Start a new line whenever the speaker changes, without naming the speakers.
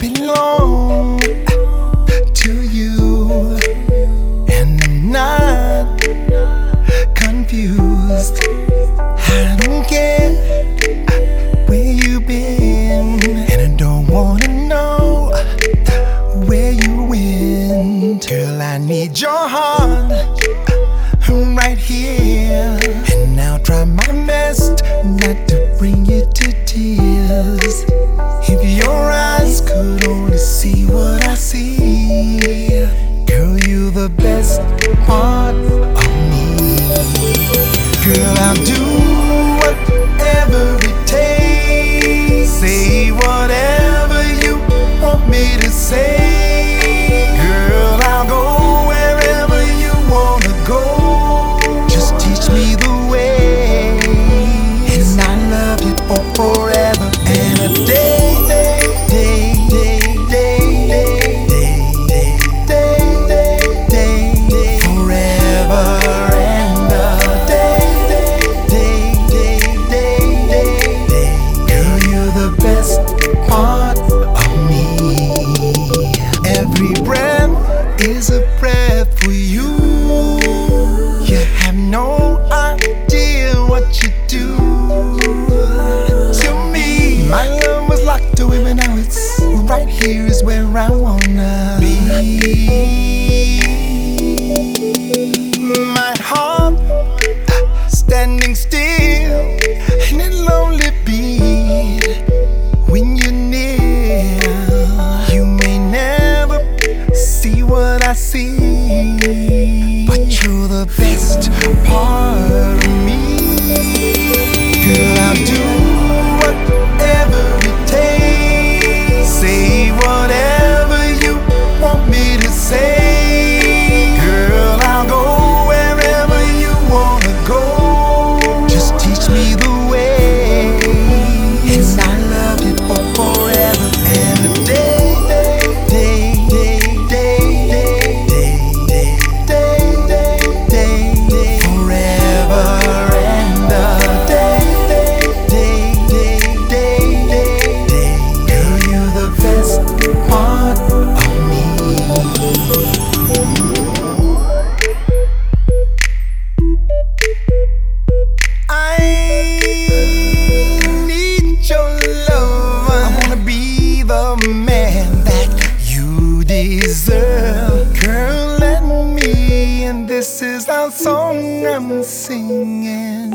belong to you, and I'm not confused. I don't care where you've been, and I don't wanna know where you went. Girl, I need your heart right here, and I'll try my best not to bring you to tears. Part of me. Girl, I do. here is where I want singing.